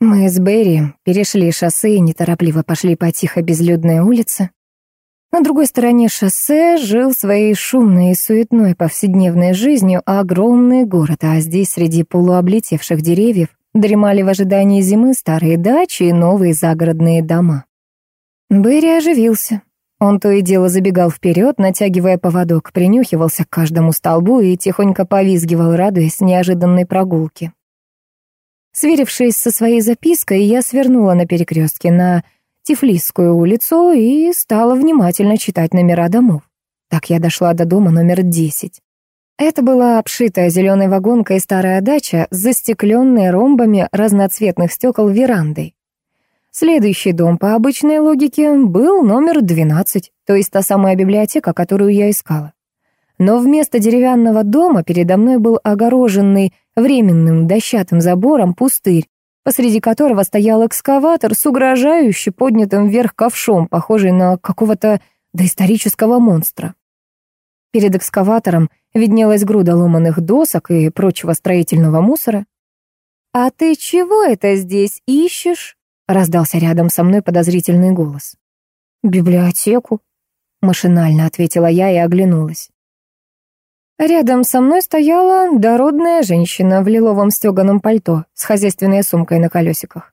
Мы с Берри перешли шоссе и неторопливо пошли по тихо безлюдной улице. На другой стороне шоссе жил своей шумной и суетной повседневной жизнью огромный город, а здесь среди полуоблетевших деревьев дремали в ожидании зимы старые дачи и новые загородные дома. Берри оживился. Он то и дело забегал вперед, натягивая поводок, принюхивался к каждому столбу и тихонько повизгивал, радуясь неожиданной прогулке. Сверившись со своей запиской, я свернула на перекрестке на Тифлисскую улицу и стала внимательно читать номера домов. Так я дошла до дома номер 10. Это была обшитая зеленой вагонкой старая дача с застекленной ромбами разноцветных стекол верандой. Следующий дом по обычной логике был номер 12, то есть та самая библиотека, которую я искала. Но вместо деревянного дома передо мной был огороженный временным дощатым забором пустырь, посреди которого стоял экскаватор с угрожающе поднятым вверх ковшом, похожий на какого-то доисторического монстра. Перед экскаватором виднелась груда ломаных досок и прочего строительного мусора. «А ты чего это здесь ищешь?» — раздался рядом со мной подозрительный голос. «Библиотеку», — машинально ответила я и оглянулась. Рядом со мной стояла дородная женщина в лиловом стеганом пальто с хозяйственной сумкой на колесиках.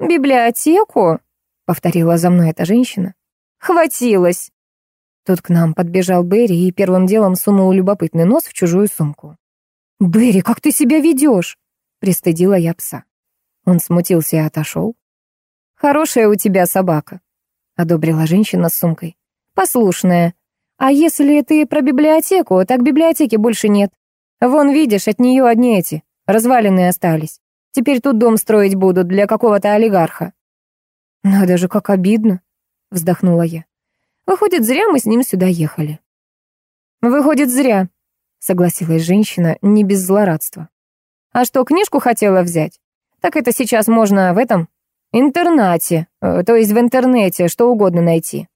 «Библиотеку?» — повторила за мной эта женщина. «Хватилось!» Тут к нам подбежал Берри и первым делом сунул любопытный нос в чужую сумку. «Берри, как ты себя ведешь?» — пристыдила я пса. Он смутился и отошел. «Хорошая у тебя собака», — одобрила женщина с сумкой. «Послушная. А если ты про библиотеку, так библиотеки больше нет. Вон, видишь, от нее одни эти, развалины остались. Теперь тут дом строить будут для какого-то олигарха». «Надо же, как обидно», — вздохнула я. «Выходит, зря мы с ним сюда ехали». «Выходит, зря», — согласилась женщина, не без злорадства. «А что, книжку хотела взять? Так это сейчас можно в этом интернате, э, то есть в интернете, что угодно найти.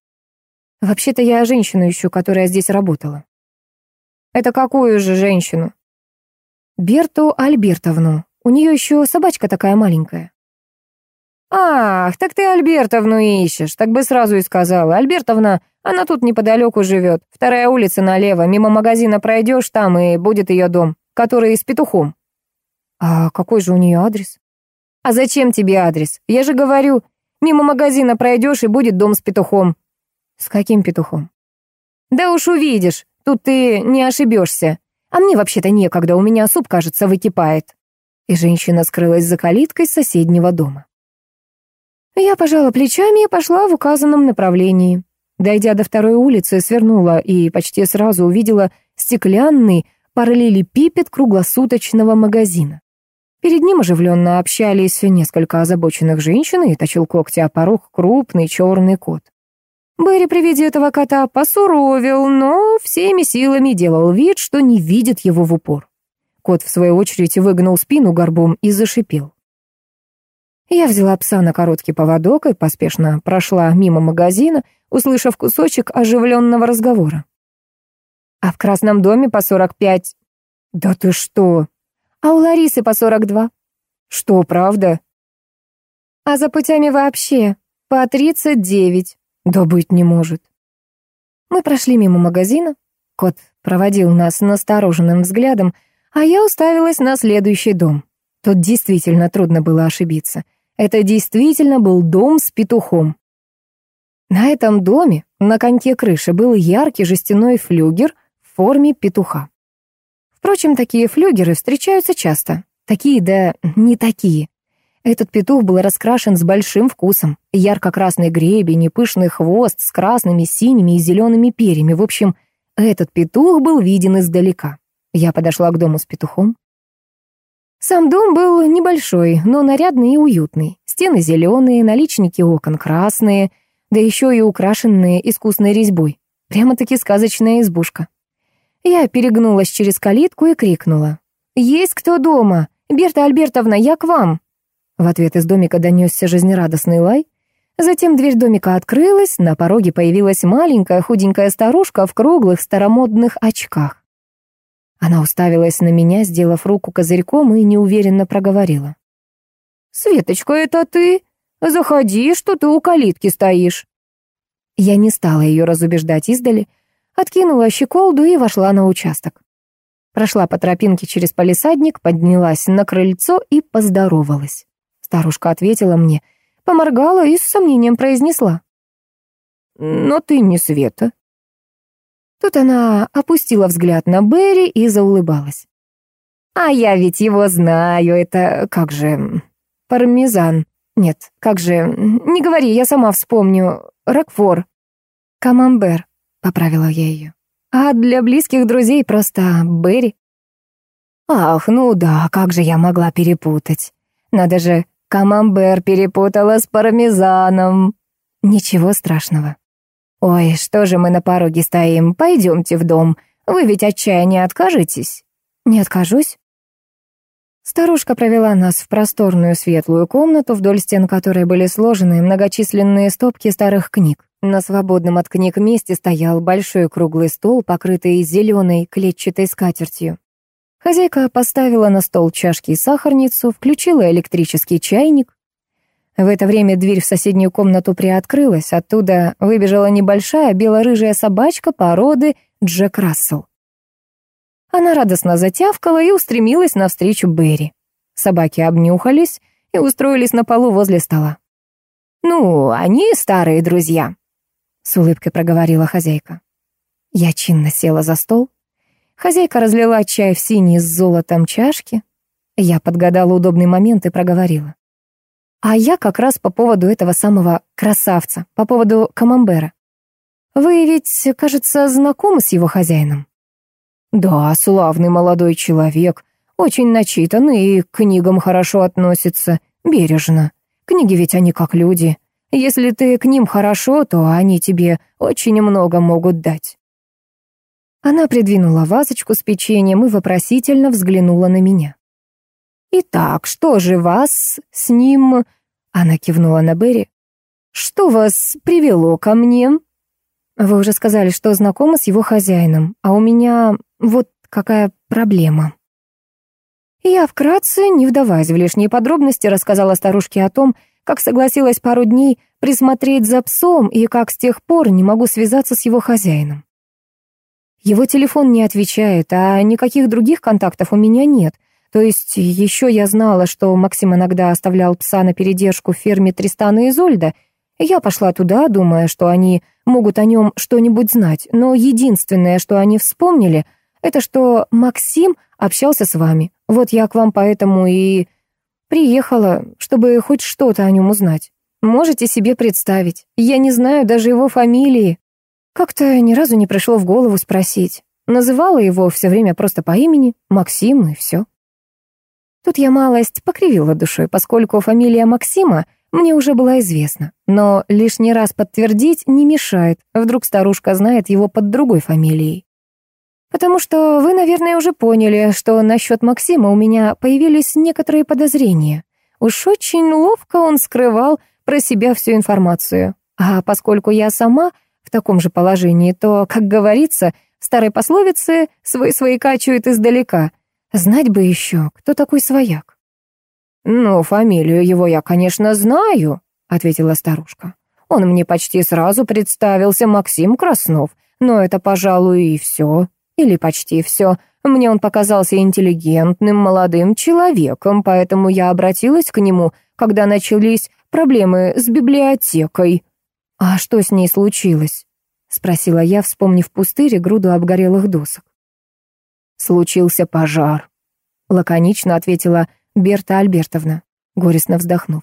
Вообще-то я женщину ищу, которая здесь работала. Это какую же женщину? Берту Альбертовну. У нее еще собачка такая маленькая. «Ах, так ты Альбертовну ищешь, так бы сразу и сказала. Альбертовна, она тут неподалеку живет. Вторая улица налево, мимо магазина пройдешь, там и будет ее дом, который с петухом». «А какой же у нее адрес?» «А зачем тебе адрес? Я же говорю, мимо магазина пройдешь, и будет дом с петухом». «С каким петухом?» «Да уж увидишь, тут ты не ошибешься. А мне вообще-то некогда, у меня суп, кажется, выкипает». И женщина скрылась за калиткой соседнего дома. Я пожала плечами и пошла в указанном направлении. Дойдя до второй улицы, свернула и почти сразу увидела стеклянный параллелепипед круглосуточного магазина. Перед ним оживленно общались несколько озабоченных женщин и точил когти о порог крупный черный кот. Берри при виде этого кота посуровил, но всеми силами делал вид, что не видит его в упор. Кот, в свою очередь, выгнул спину горбом и зашипел. Я взяла пса на короткий поводок и поспешно прошла мимо магазина, услышав кусочек оживленного разговора. «А в красном доме по сорок пять...» «Да ты что?» а у Ларисы по 42. Что, правда? А за путями вообще по 39. Да быть не может. Мы прошли мимо магазина. Кот проводил нас настороженным взглядом, а я уставилась на следующий дом. Тут действительно трудно было ошибиться. Это действительно был дом с петухом. На этом доме, на коньке крыши, был яркий жестяной флюгер в форме петуха. Впрочем, такие флюгеры встречаются часто. Такие, да не такие. Этот петух был раскрашен с большим вкусом. Ярко-красный гребень и пышный хвост с красными, синими и зелеными перьями. В общем, этот петух был виден издалека. Я подошла к дому с петухом. Сам дом был небольшой, но нарядный и уютный. Стены зеленые, наличники окон красные, да еще и украшенные искусной резьбой. Прямо-таки сказочная избушка. Я перегнулась через калитку и крикнула. «Есть кто дома? Берта Альбертовна, я к вам!» В ответ из домика донесся жизнерадостный лай. Затем дверь домика открылась, на пороге появилась маленькая худенькая старушка в круглых старомодных очках. Она уставилась на меня, сделав руку козырьком и неуверенно проговорила. «Светочка, это ты? Заходи, что ты у калитки стоишь». Я не стала ее разубеждать издали, откинула щеколду и вошла на участок. Прошла по тропинке через палисадник, поднялась на крыльцо и поздоровалась. Старушка ответила мне, поморгала и с сомнением произнесла. «Но ты не Света». Тут она опустила взгляд на Берри и заулыбалась. «А я ведь его знаю, это как же... пармезан. Нет, как же... Не говори, я сама вспомню. Рокфор. Камамбер», — поправила я ее. «А для близких друзей просто Берри». «Ах, ну да, как же я могла перепутать? Надо же, камамбер перепутала с пармезаном». «Ничего страшного». «Ой, что же мы на пороге стоим? Пойдемте в дом. Вы ведь от откажетесь?» «Не откажусь». Старушка провела нас в просторную светлую комнату, вдоль стен которой были сложены многочисленные стопки старых книг. На свободном от книг месте стоял большой круглый стол, покрытый зеленой клетчатой скатертью. Хозяйка поставила на стол чашки и сахарницу, включила электрический чайник. В это время дверь в соседнюю комнату приоткрылась, оттуда выбежала небольшая бело-рыжая собачка породы Джек Рассел. Она радостно затявкала и устремилась навстречу Берри. Собаки обнюхались и устроились на полу возле стола. «Ну, они старые друзья», — с улыбкой проговорила хозяйка. Я чинно села за стол. Хозяйка разлила чай в синие с золотом чашки. Я подгадала удобный момент и проговорила. А я как раз по поводу этого самого красавца, по поводу камамбера. Вы ведь, кажется, знакомы с его хозяином? Да, славный молодой человек, очень начитанный и к книгам хорошо относится, бережно. Книги ведь они как люди. Если ты к ним хорошо, то они тебе очень много могут дать. Она придвинула вазочку с печеньем и вопросительно взглянула на меня. «Итак, что же вас с ним...» Она кивнула на Берри. «Что вас привело ко мне?» «Вы уже сказали, что знакомы с его хозяином, а у меня вот какая проблема». Я вкратце, не вдаваясь в лишние подробности, рассказала старушке о том, как согласилась пару дней присмотреть за псом и как с тех пор не могу связаться с его хозяином. Его телефон не отвечает, а никаких других контактов у меня нет. То есть еще я знала, что Максим иногда оставлял пса на передержку в ферме Тристана и Зольда, я пошла туда, думая, что они могут о нем что-нибудь знать, но единственное, что они вспомнили, это что Максим общался с вами. Вот я к вам поэтому и приехала, чтобы хоть что-то о нем узнать. Можете себе представить, я не знаю даже его фамилии. Как-то ни разу не пришло в голову спросить. Называла его все время просто по имени, Максим, и все. Тут я малость покривила душой, поскольку фамилия Максима мне уже была известна. Но лишний раз подтвердить не мешает, вдруг старушка знает его под другой фамилией. Потому что вы, наверное, уже поняли, что насчет Максима у меня появились некоторые подозрения. Уж очень ловко он скрывал про себя всю информацию. А поскольку я сама в таком же положении, то, как говорится, в старой пословице «свой свои качают издалека». Знать бы еще, кто такой свояк. «Ну, фамилию его я, конечно, знаю», — ответила старушка. «Он мне почти сразу представился Максим Краснов, но это, пожалуй, и все. Или почти все. Мне он показался интеллигентным, молодым человеком, поэтому я обратилась к нему, когда начались проблемы с библиотекой. «А что с ней случилось?» — спросила я, вспомнив пустырь и груду обгорелых досок. «Случился пожар», — лаконично ответила Берта Альбертовна, горестно вздохнув.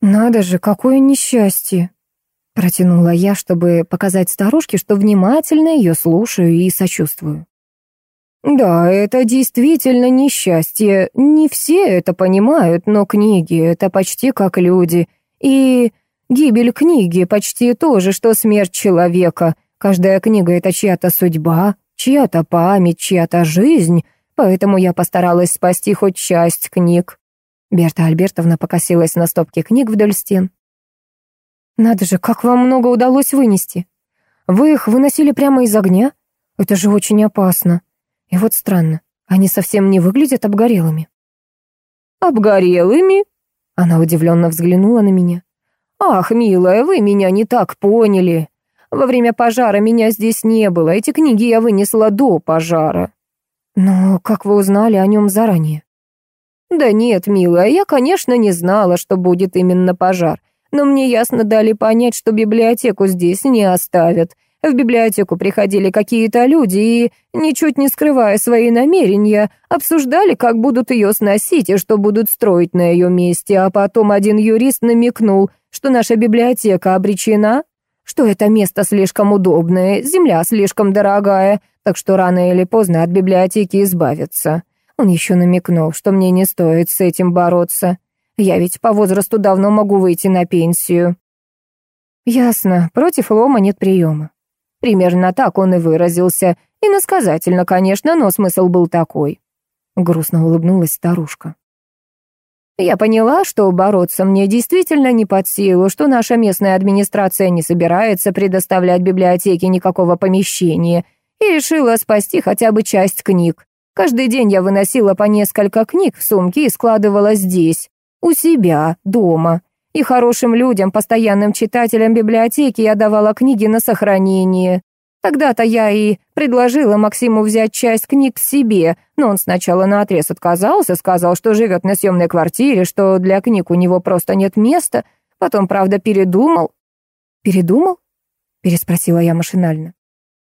«Надо же, какое несчастье!» Протянула я, чтобы показать старушке, что внимательно ее слушаю и сочувствую. «Да, это действительно несчастье. Не все это понимают, но книги — это почти как люди. И Гибель книги почти то же, что смерть человека. Каждая книга — это чья-то судьба, чья-то память, чья-то жизнь, поэтому я постаралась спасти хоть часть книг». Берта Альбертовна покосилась на стопке книг вдоль стен. «Надо же, как вам много удалось вынести. Вы их выносили прямо из огня? Это же очень опасно. И вот странно, они совсем не выглядят обгорелыми». «Обгорелыми?» Она удивленно взглянула на меня. «Ах, милая, вы меня не так поняли. Во время пожара меня здесь не было. Эти книги я вынесла до пожара». «Но как вы узнали о нем заранее?» «Да нет, милая, я, конечно, не знала, что будет именно пожар. Но мне ясно дали понять, что библиотеку здесь не оставят. В библиотеку приходили какие-то люди и, ничуть не скрывая свои намерения, обсуждали, как будут ее сносить и что будут строить на ее месте, а потом один юрист намекнул, что наша библиотека обречена, что это место слишком удобное, земля слишком дорогая, так что рано или поздно от библиотеки избавиться. Он еще намекнул, что мне не стоит с этим бороться. Я ведь по возрасту давно могу выйти на пенсию. Ясно, против лома нет приема. Примерно так он и выразился. Иносказательно, конечно, но смысл был такой. Грустно улыбнулась старушка. Я поняла, что бороться мне действительно не под силу, что наша местная администрация не собирается предоставлять библиотеке никакого помещения, и решила спасти хотя бы часть книг. Каждый день я выносила по несколько книг в сумки и складывала здесь, у себя, дома. И хорошим людям, постоянным читателям библиотеки я давала книги на сохранение. Тогда-то я и предложила Максиму взять часть книг себе, но он сначала наотрез отказался, сказал, что живет на съемной квартире, что для книг у него просто нет места, потом, правда, передумал. «Передумал?» — переспросила я машинально.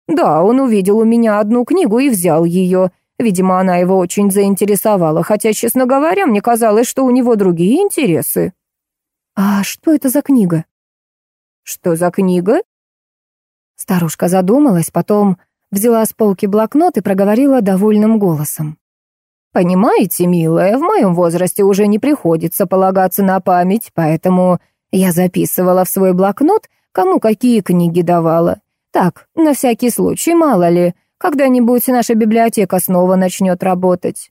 «Да, он увидел у меня одну книгу и взял ее. Видимо, она его очень заинтересовала, хотя, честно говоря, мне казалось, что у него другие интересы». «А что это за книга?» «Что за книга?» Старушка задумалась, потом взяла с полки блокнот и проговорила довольным голосом. «Понимаете, милая, в моем возрасте уже не приходится полагаться на память, поэтому я записывала в свой блокнот, кому какие книги давала. Так, на всякий случай, мало ли, когда-нибудь наша библиотека снова начнет работать».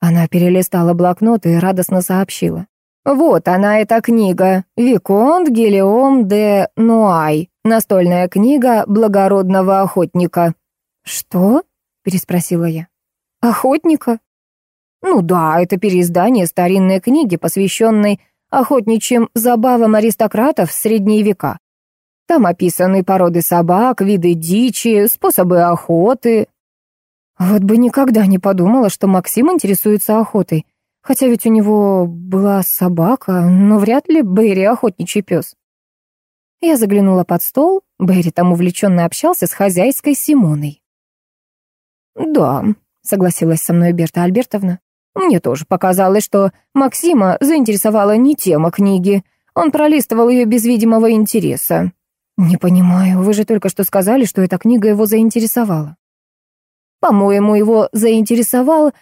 Она перелистала блокнот и радостно сообщила. Вот она, эта книга. Виконт Гелиом де Нуай. Настольная книга благородного охотника. Что? переспросила я. Охотника? Ну да, это переиздание старинной книги, посвященной охотничьим забавам аристократов в средние века. Там описаны породы собак, виды дичи, способы охоты. Вот бы никогда не подумала, что Максим интересуется охотой. Хотя ведь у него была собака, но вряд ли Берри охотничий пес. Я заглянула под стол, Берри там увлеченно общался с хозяйской Симоной. «Да», — согласилась со мной Берта Альбертовна. «Мне тоже показалось, что Максима заинтересовала не тема книги. Он пролистывал ее без видимого интереса». «Не понимаю, вы же только что сказали, что эта книга его заинтересовала». «По-моему, его заинтересовал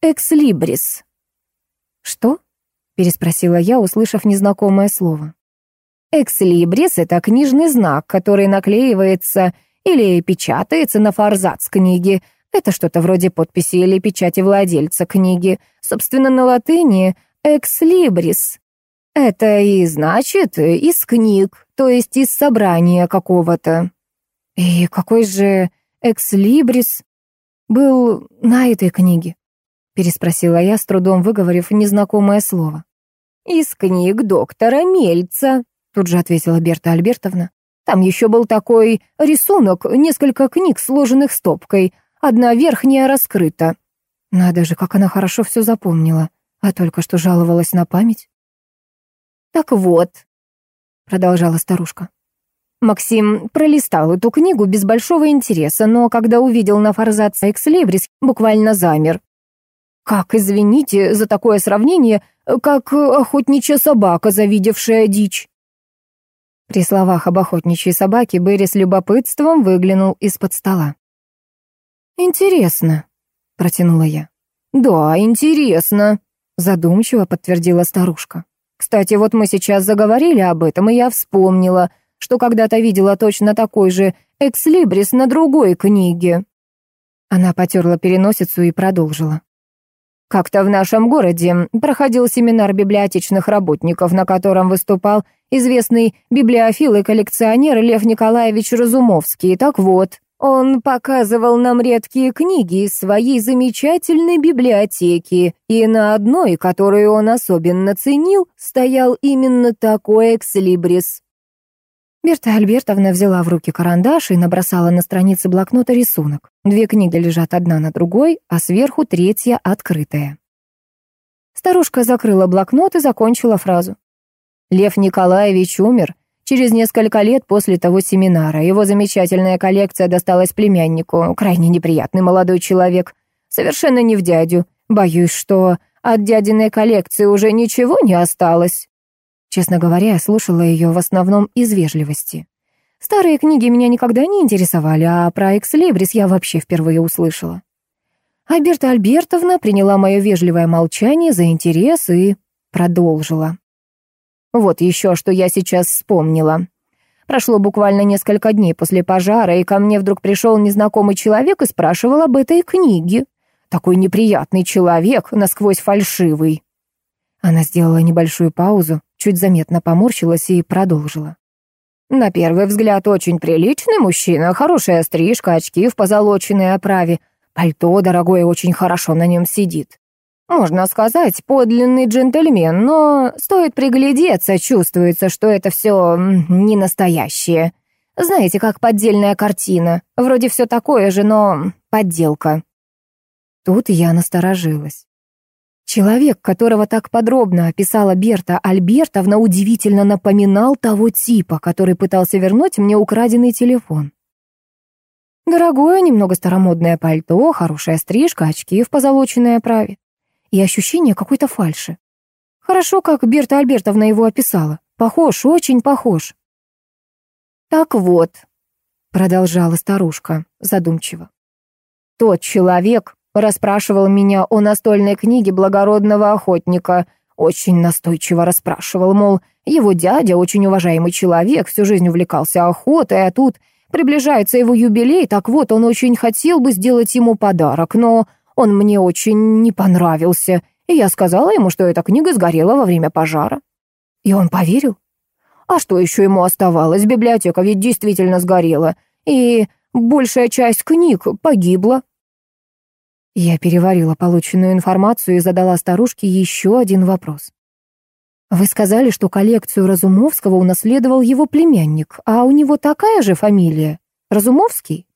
«Экслибрис», «Что?» — переспросила я, услышав незнакомое слово. «Экслибрис — это книжный знак, который наклеивается или печатается на форзац книги. Это что-то вроде подписи или печати владельца книги. Собственно, на латыни «экслибрис». Это и значит из книг, то есть из собрания какого-то. И какой же экслибрис был на этой книге? Переспросила я, с трудом выговорив незнакомое слово. «Из книг доктора Мельца», — тут же ответила Берта Альбертовна. «Там еще был такой рисунок, несколько книг, сложенных стопкой. Одна верхняя раскрыта». Надо же, как она хорошо все запомнила, а только что жаловалась на память. «Так вот», — продолжала старушка. Максим пролистал эту книгу без большого интереса, но когда увидел на форзаце «Экслибрис», буквально замер. Как, извините за такое сравнение, как охотничья собака, завидевшая дичь. При словах об охотничьей собаке Берри с любопытством выглянул из-под стола. «Интересно», — протянула я. «Да, интересно», — задумчиво подтвердила старушка. «Кстати, вот мы сейчас заговорили об этом, и я вспомнила, что когда-то видела точно такой же экслибрис на другой книге». Она потерла переносицу и продолжила. Как-то в нашем городе проходил семинар библиотечных работников, на котором выступал известный библиофил и коллекционер Лев Николаевич Разумовский. Так вот, Он показывал нам редкие книги из своей замечательной библиотеки, и на одной, которую он особенно ценил, стоял именно такой экслибрис. Берта Альбертовна взяла в руки карандаш и набросала на странице блокнота рисунок. Две книги лежат одна на другой, а сверху третья открытая. Старушка закрыла блокнот и закончила фразу. Лев Николаевич умер Через несколько лет после того семинара его замечательная коллекция досталась племяннику, крайне неприятный молодой человек, совершенно не в дядю. Боюсь, что от дядиной коллекции уже ничего не осталось. Честно говоря, я слушала ее в основном из вежливости. Старые книги меня никогда не интересовали, а про экслибрис я вообще впервые услышала. Альберта Альбертовна приняла мое вежливое молчание за интерес и продолжила. Вот еще, что я сейчас вспомнила. Прошло буквально несколько дней после пожара, и ко мне вдруг пришел незнакомый человек и спрашивал об этой книге. Такой неприятный человек, насквозь фальшивый. Она сделала небольшую паузу, чуть заметно поморщилась и продолжила. На первый взгляд очень приличный мужчина, хорошая стрижка, очки в позолоченной оправе, пальто дорогое очень хорошо на нем сидит. Можно сказать, подлинный джентльмен, но стоит приглядеться, чувствуется, что это все не настоящее. Знаете, как поддельная картина. Вроде все такое же, но подделка. Тут я насторожилась. Человек, которого так подробно описала Берта Альбертовна, удивительно напоминал того типа, который пытался вернуть мне украденный телефон. Дорогое, немного старомодное пальто, хорошая стрижка, очки в позолоченной оправе и ощущение какой-то фальши. Хорошо, как Берта Альбертовна его описала. Похож, очень похож. «Так вот», — продолжала старушка задумчиво, «тот человек расспрашивал меня о настольной книге благородного охотника, очень настойчиво расспрашивал, мол, его дядя, очень уважаемый человек, всю жизнь увлекался охотой, а тут приближается его юбилей, так вот, он очень хотел бы сделать ему подарок, но он мне очень не понравился, и я сказала ему, что эта книга сгорела во время пожара. И он поверил. А что еще ему оставалось? Библиотека ведь действительно сгорела, и большая часть книг погибла. Я переварила полученную информацию и задала старушке еще один вопрос. «Вы сказали, что коллекцию Разумовского унаследовал его племянник, а у него такая же фамилия? Разумовский?»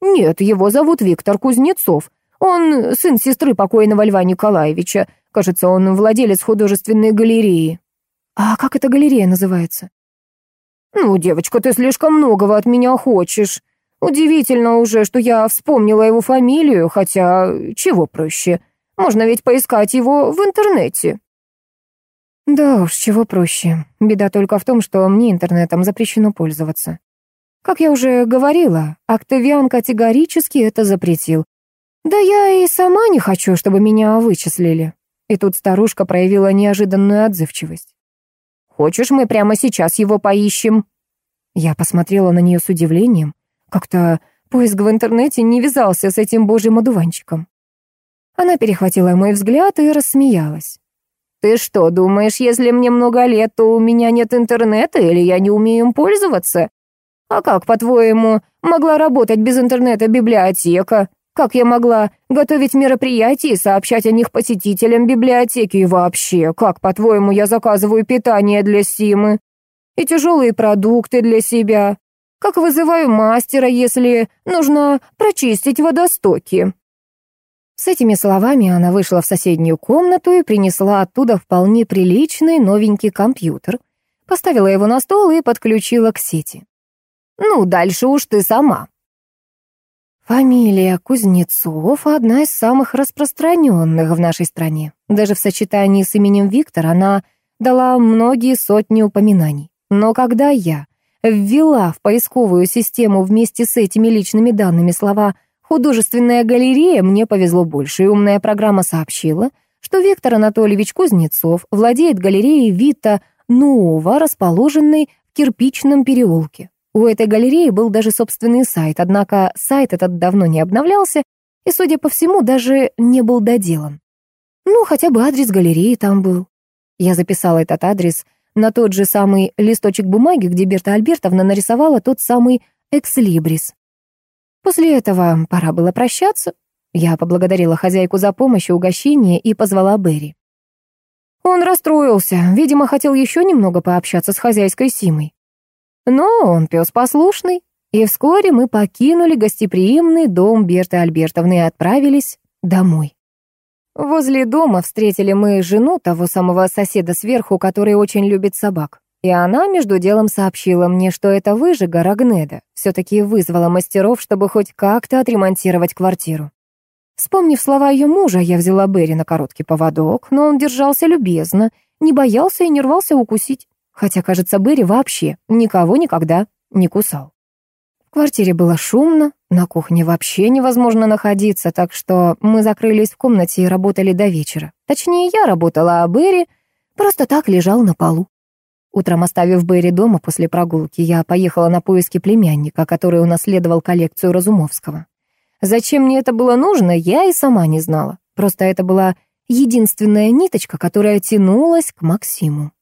«Нет, его зовут Виктор Кузнецов, он сын сестры покойного Льва Николаевича. Кажется, он владелец художественной галереи. А как эта галерея называется? Ну, девочка, ты слишком многого от меня хочешь. Удивительно уже, что я вспомнила его фамилию, хотя чего проще. Можно ведь поискать его в интернете. Да уж, чего проще. Беда только в том, что мне интернетом запрещено пользоваться. Как я уже говорила, Октавиан категорически это запретил, «Да я и сама не хочу, чтобы меня вычислили». И тут старушка проявила неожиданную отзывчивость. «Хочешь, мы прямо сейчас его поищем?» Я посмотрела на нее с удивлением. Как-то поиск в интернете не вязался с этим божьим одуванчиком. Она перехватила мой взгляд и рассмеялась. «Ты что, думаешь, если мне много лет, то у меня нет интернета или я не умею им пользоваться? А как, по-твоему, могла работать без интернета библиотека? Как я могла готовить мероприятия и сообщать о них посетителям библиотеки и вообще? Как, по-твоему, я заказываю питание для Симы? И тяжелые продукты для себя? Как вызываю мастера, если нужно прочистить водостоки?» С этими словами она вышла в соседнюю комнату и принесла оттуда вполне приличный новенький компьютер, поставила его на стол и подключила к сети. «Ну, дальше уж ты сама», Фамилия Кузнецов одна из самых распространенных в нашей стране. Даже в сочетании с именем Виктор она дала многие сотни упоминаний. Но когда я ввела в поисковую систему вместе с этими личными данными слова «художественная галерея», мне повезло больше, и умная программа сообщила, что Виктор Анатольевич Кузнецов владеет галереей Вита Нова, расположенной в кирпичном переулке. У этой галереи был даже собственный сайт, однако сайт этот давно не обновлялся и, судя по всему, даже не был доделан. Ну, хотя бы адрес галереи там был. Я записала этот адрес на тот же самый листочек бумаги, где Берта Альбертовна нарисовала тот самый экслибрис. После этого пора было прощаться. Я поблагодарила хозяйку за помощь и угощение и позвала Берри. Он расстроился, видимо, хотел еще немного пообщаться с хозяйской Симой. Но он пес послушный, и вскоре мы покинули гостеприимный дом Берты Альбертовны и отправились домой. Возле дома встретили мы жену того самого соседа сверху, который очень любит собак. И она между делом сообщила мне, что это выжига Рагнеда все-таки вызвала мастеров, чтобы хоть как-то отремонтировать квартиру. Вспомнив слова ее мужа, я взяла Берри на короткий поводок, но он держался любезно, не боялся и не рвался укусить. Хотя, кажется, Берри вообще никого никогда не кусал. В квартире было шумно, на кухне вообще невозможно находиться, так что мы закрылись в комнате и работали до вечера. Точнее, я работала, а Берри просто так лежал на полу. Утром, оставив Берри дома после прогулки, я поехала на поиски племянника, который унаследовал коллекцию Разумовского. Зачем мне это было нужно, я и сама не знала. Просто это была единственная ниточка, которая тянулась к Максиму.